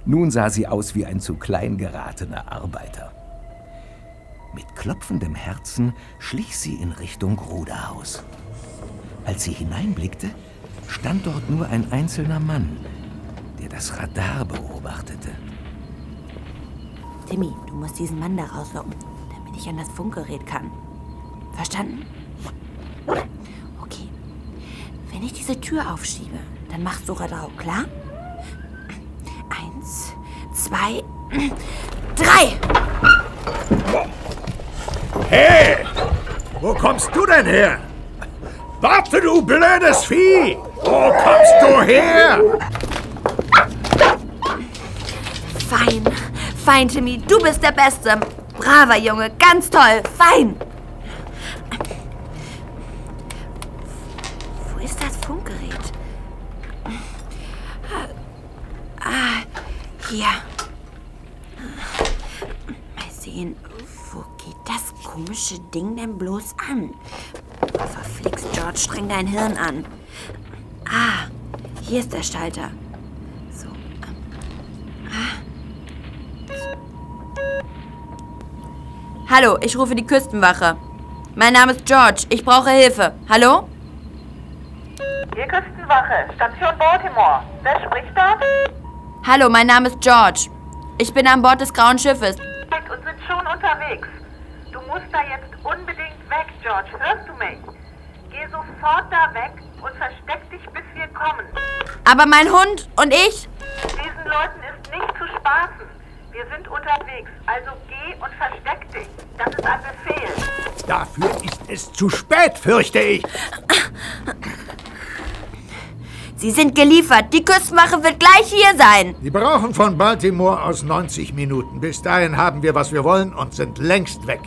Nun sah sie aus wie ein zu klein geratener Arbeiter. Mit klopfendem Herzen schlich sie in Richtung Ruderhaus. Als sie hineinblickte, stand dort nur ein einzelner Mann, der das Radar beobachtete. Timmy, du musst diesen Mann da rauslocken, damit ich an das Funkgerät kann. Verstanden? Okay. Wenn ich diese Tür aufschiebe, dann machst du Radar, klar? Eins, zwei, drei! Hey! Wo kommst du denn her? Warte, du blödes Vieh! Wo kommst du her? Fein, fein, Timmy, du bist der Beste. Braver Junge, ganz toll, fein. Wo ist das Funkgerät? Ah, hier. Mal sehen, wo geht das komische Ding denn bloß an? Verflixt, George, streng dein Hirn an. Ah, hier ist der Schalter. So, ähm, Hallo, ich rufe die Küstenwache. Mein Name ist George. Ich brauche Hilfe. Hallo? Hier Küstenwache, Station Baltimore. Wer spricht dort? Hallo, mein Name ist George. Ich bin an Bord des grauen Schiffes. Und sind schon unterwegs. Du musst da jetzt unbedingt weg, George. Hörst du mich? Geh sofort da weg und versteck dich, bis wir kommen. Aber mein Hund und ich? Diesen Leuten ist nicht zu spaßen. Wir sind unterwegs, also geh und versteck dich. Das ist ein Befehl. Dafür ist es zu spät, fürchte ich. Sie sind geliefert. Die Küstenwache wird gleich hier sein. Sie brauchen von Baltimore aus 90 Minuten. Bis dahin haben wir, was wir wollen und sind längst weg.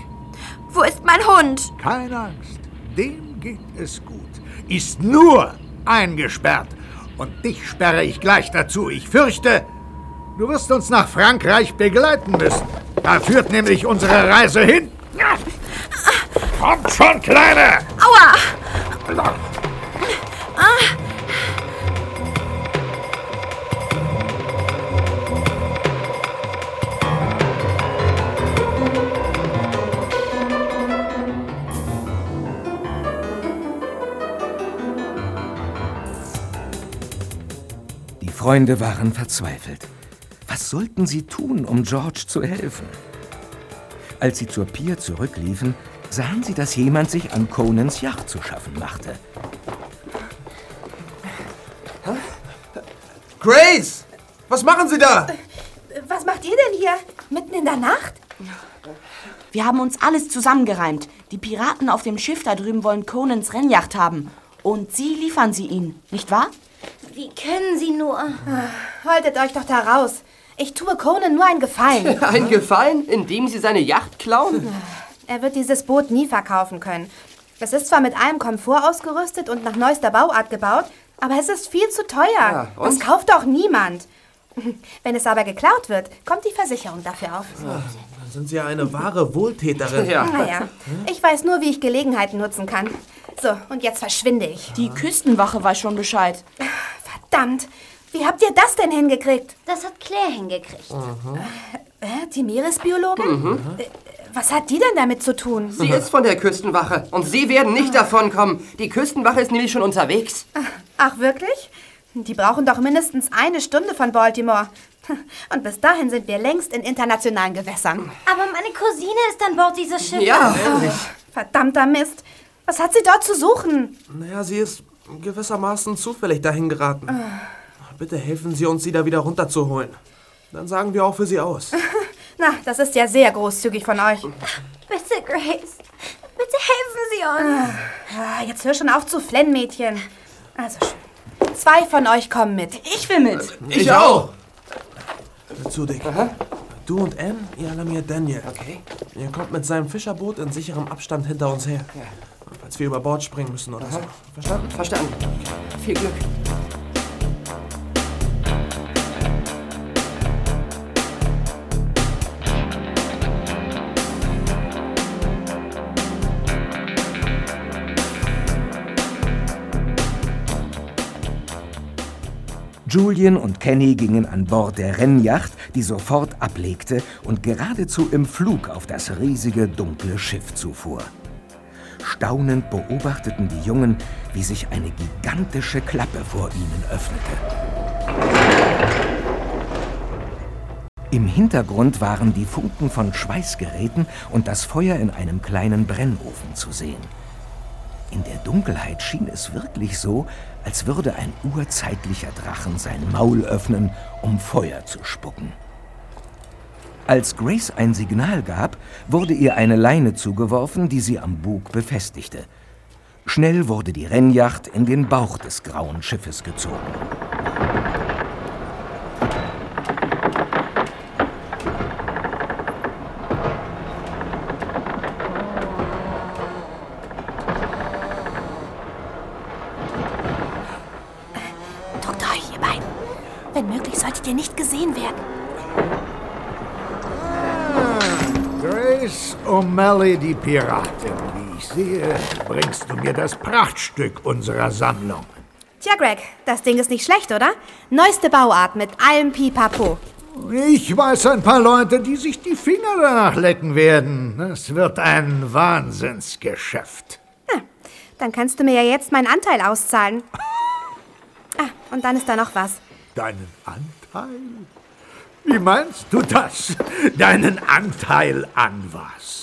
Wo ist mein Hund? Keine Angst. Dem geht es gut. Ist nur eingesperrt. Und dich sperre ich gleich dazu. Ich fürchte, du wirst uns nach Frankreich begleiten müssen. Da führt nämlich unsere Reise hin. Kommt schon, Kleine! Aua! Ah. Freunde waren verzweifelt. Was sollten sie tun, um George zu helfen? Als sie zur Pier zurückliefen, sahen sie, dass jemand sich an Conans Yacht zu schaffen machte. Grace! Was machen Sie da? Was macht ihr denn hier? Mitten in der Nacht? Wir haben uns alles zusammengereimt. Die Piraten auf dem Schiff da drüben wollen Conans Rennjacht haben. Und Sie liefern sie ihnen, nicht wahr? Wie können Sie nur? Haltet euch doch da raus. Ich tue Conan nur einen Gefallen. Ein Gefallen, indem Sie seine Yacht klauen? Er wird dieses Boot nie verkaufen können. Es ist zwar mit allem Komfort ausgerüstet und nach neuester Bauart gebaut, aber es ist viel zu teuer. Ja, das kauft doch niemand. Wenn es aber geklaut wird, kommt die Versicherung dafür auf. Dann sind Sie ja eine wahre Wohltäterin. Naja, ich weiß nur, wie ich Gelegenheiten nutzen kann. So, und jetzt verschwinde ich. Die Küstenwache weiß schon Bescheid. Verdammt, wie habt ihr das denn hingekriegt? Das hat Claire hingekriegt. Äh, die Meeresbiologin? Mhm. Äh, Was hat die denn damit zu tun? Sie ist von der Küstenwache und Sie werden nicht davonkommen. Die Küstenwache ist nämlich schon unterwegs. Ach, wirklich? Die brauchen doch mindestens eine Stunde von Baltimore. Und bis dahin sind wir längst in internationalen Gewässern. Aber meine Cousine ist an Bord dieses Schiffes. Oh, verdammter Mist. Was hat sie dort zu suchen? Naja, sie ist gewissermaßen zufällig dahin geraten. Bitte helfen Sie uns, sie da wieder runterzuholen. Dann sagen wir auch für sie aus. Na, das ist ja sehr großzügig von euch. Bitte, Grace. Bitte helfen Sie uns. Ah, jetzt hör schon auf zu flennen, Mädchen. Also schön. Zwei von euch kommen mit. Ich will mit. Ich auch. Hör zu, Dick. Du und Anne, ihr alarmiert Daniel. Okay. Ihr kommt mit seinem Fischerboot in sicherem Abstand hinter uns her. Falls wir über Bord springen müssen oder so. Verstanden? Verstanden. Viel Glück. Julian und Kenny gingen an Bord der Rennjacht, die sofort ablegte und geradezu im Flug auf das riesige dunkle Schiff zufuhr. Staunend beobachteten die Jungen, wie sich eine gigantische Klappe vor ihnen öffnete. Im Hintergrund waren die Funken von Schweißgeräten und das Feuer in einem kleinen Brennofen zu sehen. In der Dunkelheit schien es wirklich so, als würde ein urzeitlicher Drachen sein Maul öffnen, um Feuer zu spucken. Als Grace ein Signal gab, wurde ihr eine Leine zugeworfen, die sie am Bug befestigte. Schnell wurde die Rennjacht in den Bauch des grauen Schiffes gezogen. Wenn möglich, solltet ihr nicht gesehen werden. Grace O'Malley, die Piratin. Wie ich sehe, bringst du mir das Prachtstück unserer Sammlung. Tja, Greg, das Ding ist nicht schlecht, oder? Neueste Bauart mit allem Pipapo. Ich weiß ein paar Leute, die sich die Finger danach lecken werden. Das wird ein Wahnsinnsgeschäft. Dann kannst du mir ja jetzt meinen Anteil auszahlen. Ah, und dann ist da noch was. Deinen Anteil? Wie meinst du das? Deinen Anteil an was?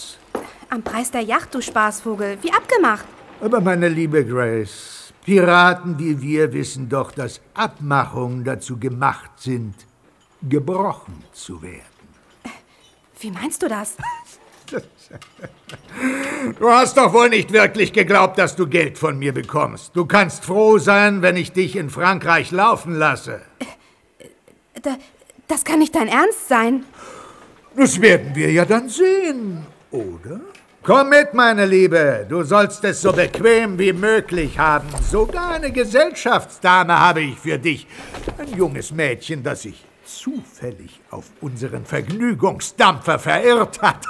Am Preis der Yacht, du Spaßvogel. Wie abgemacht. Aber meine liebe Grace, Piraten wie wir wissen doch, dass Abmachungen dazu gemacht sind, gebrochen zu werden. Wie meinst du das? Du hast doch wohl nicht wirklich geglaubt, dass du Geld von mir bekommst. Du kannst froh sein, wenn ich dich in Frankreich laufen lasse. Da, das kann nicht dein Ernst sein. Das werden wir ja dann sehen, oder? Komm mit, meine Liebe. Du sollst es so bequem wie möglich haben. Sogar eine Gesellschaftsdame habe ich für dich. Ein junges Mädchen, das sich zufällig auf unseren Vergnügungsdampfer verirrt hat.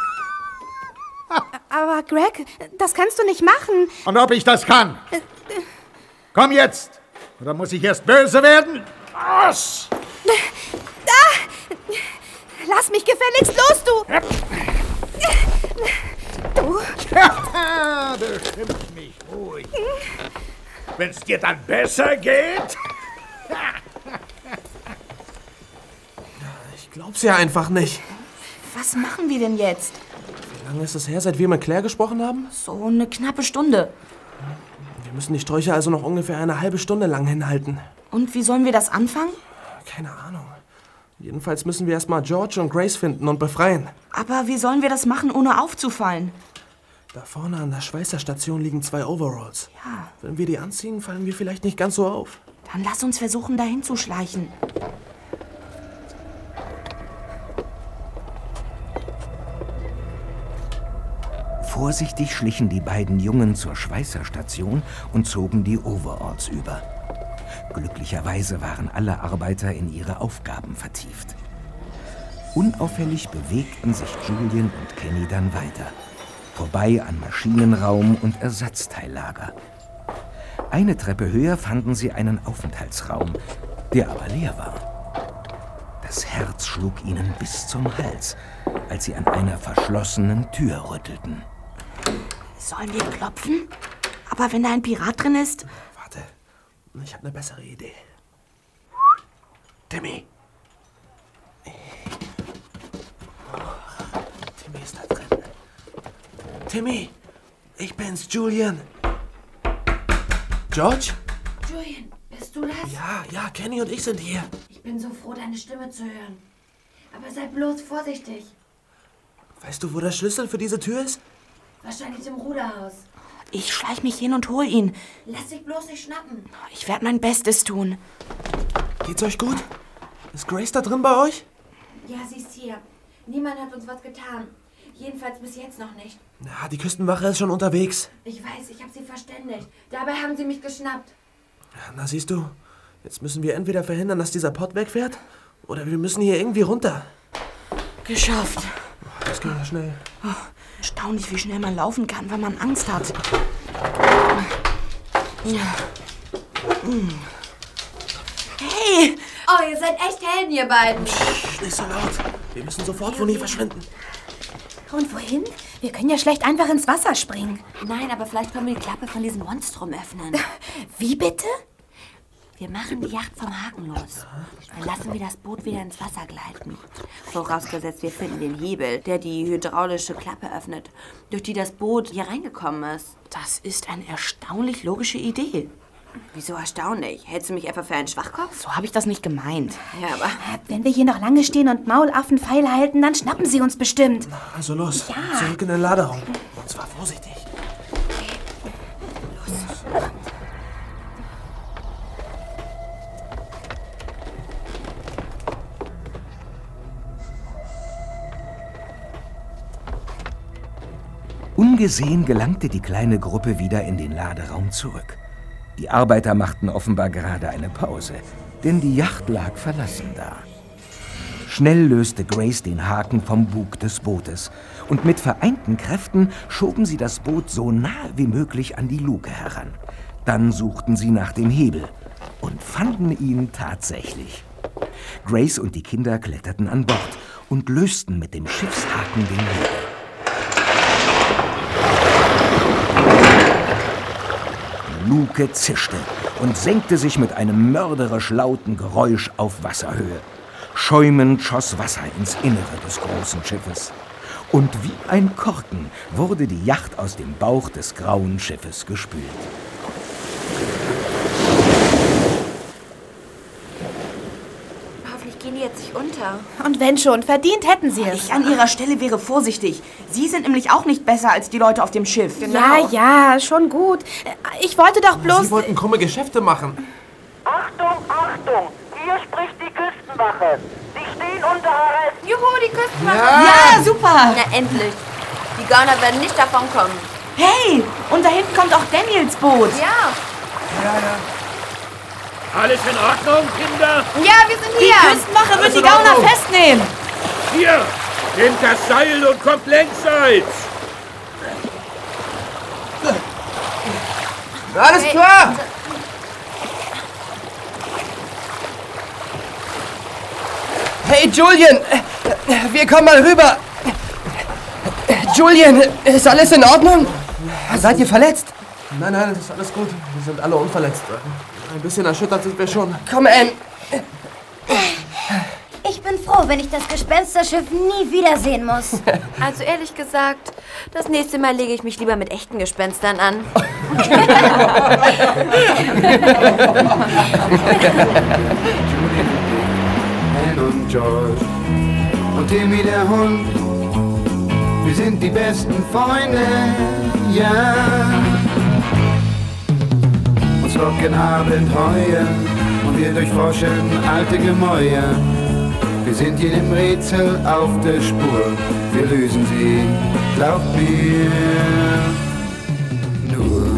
Aber Greg, das kannst du nicht machen. Und ob ich das kann? Komm jetzt! Oder muss ich erst böse werden? Los! Da! Lass mich gefälligst los, du! Du? Ja, bestimmt mich ruhig. Wenn es dir dann besser geht? Ich glaub's ja einfach nicht. Was machen wir denn jetzt? Wie lange ist es her, seit wir mit Claire gesprochen haben? So eine knappe Stunde. Wir müssen die Sträucher also noch ungefähr eine halbe Stunde lang hinhalten. Und wie sollen wir das anfangen? Keine Ahnung. Jedenfalls müssen wir erstmal George und Grace finden und befreien. Aber wie sollen wir das machen, ohne aufzufallen? Da vorne an der Schweißerstation liegen zwei Overalls. Ja. Wenn wir die anziehen, fallen wir vielleicht nicht ganz so auf. Dann lass uns versuchen, dahin zu schleichen. Vorsichtig schlichen die beiden Jungen zur Schweißerstation und zogen die Overalls über. Glücklicherweise waren alle Arbeiter in ihre Aufgaben vertieft. Unauffällig bewegten sich Julian und Kenny dann weiter, vorbei an Maschinenraum und Ersatzteillager. Eine Treppe höher fanden sie einen Aufenthaltsraum, der aber leer war. Das Herz schlug ihnen bis zum Hals, als sie an einer verschlossenen Tür rüttelten. Sollen wir klopfen? Aber wenn da ein Pirat drin ist? Warte, ich habe eine bessere Idee. Timmy. Timmy ist da drin. Timmy, ich bin's, Julian. George? Julian, bist du das? Ja, ja, Kenny und ich sind hier. Ich bin so froh, deine Stimme zu hören. Aber sei bloß vorsichtig. Weißt du, wo der Schlüssel für diese Tür ist? Wahrscheinlich im Ruderhaus. Ich schleich mich hin und hol ihn. Lass dich bloß nicht schnappen. Ich werde mein Bestes tun. Geht's euch gut? Ist Grace da drin bei euch? Ja, sie ist hier. Niemand hat uns was getan. Jedenfalls bis jetzt noch nicht. Na, die Küstenwache ist schon unterwegs. Ich weiß, ich habe sie verständigt. Dabei haben sie mich geschnappt. Na, siehst du, jetzt müssen wir entweder verhindern, dass dieser Pott wegfährt, oder wir müssen hier irgendwie runter. Geschafft. Das ging ja schnell. Oh, erstaunlich, wie schnell man laufen kann, wenn man Angst hat. Hey! Oh, ihr seid echt Helden, ihr beiden. Psst, nicht so laut. Wir müssen sofort von hier verschwinden. Und wohin? Wir können ja schlecht einfach ins Wasser springen. Nein, aber vielleicht können wir die Klappe von diesem Monstrum öffnen. Wie bitte? Wir machen die Yacht vom Haken los. Dann lassen wir das Boot wieder ins Wasser gleiten. Vorausgesetzt, wir finden den Hebel, der die hydraulische Klappe öffnet, durch die das Boot hier reingekommen ist. Das ist eine erstaunlich logische Idee. Wieso erstaunlich? Hältst du mich etwa für einen Schwachkopf? So habe ich das nicht gemeint. Ja, aber Wenn wir hier noch lange stehen und Maulaffen feil halten, dann schnappen sie uns bestimmt. Also los, Ja. zurück in den Laderaum. Und zwar vorsichtig. Ungesehen gelangte die kleine Gruppe wieder in den Laderaum zurück. Die Arbeiter machten offenbar gerade eine Pause, denn die Yacht lag verlassen da. Schnell löste Grace den Haken vom Bug des Bootes und mit vereinten Kräften schoben sie das Boot so nahe wie möglich an die Luke heran. Dann suchten sie nach dem Hebel und fanden ihn tatsächlich. Grace und die Kinder kletterten an Bord und lösten mit dem Schiffshaken den Hebel. Luke zischte und senkte sich mit einem mörderisch lauten Geräusch auf Wasserhöhe. Schäumend schoss Wasser ins Innere des großen Schiffes. Und wie ein Korken wurde die Yacht aus dem Bauch des grauen Schiffes gespült. hoffentlich gehen die unter. Und wenn schon, verdient hätten sie es. Ich an ihrer Stelle wäre vorsichtig. Sie sind nämlich auch nicht besser als die Leute auf dem Schiff. Ja, ja, schon gut. Ich wollte doch bloß... Sie wollten krumme Geschäfte machen. Achtung, Achtung! Hier spricht die Küstenwache. Sie stehen unter Arrest. Juhu, die Küstenwache. Ja, super. Na, endlich. Die Gauner werden nicht davon kommen. Hey, und da hinten kommt auch Daniels Boot. Ja. Alles in Ordnung, Kinder? Ja, wir sind Die hier. Küstenwache wird die Gauner festnehmen. Hier, nehmt das Seil und kommt längsseits. Alles klar! Hey, Julian! Wir kommen mal rüber! Julian, ist alles in Ordnung? Seid ihr verletzt? Nein, nein, das ist alles gut. Wir sind alle unverletzt. Ein bisschen erschüttert sind wir schon. Komm, Anne! Ich bin froh, wenn ich das Gespensterschiff nie wiedersehen muss. Also ehrlich gesagt, das nächste Mal lege ich mich lieber mit echten Gespenstern an. Anne und George und Timmy der Hund. Wir sind die besten Freunde, ja. Uns locken Abenteuer und wir durchforschen alte Gemäuer. Wir sind jedem Rätsel auf der Spur, wir lösen sie, glaub mir, nur.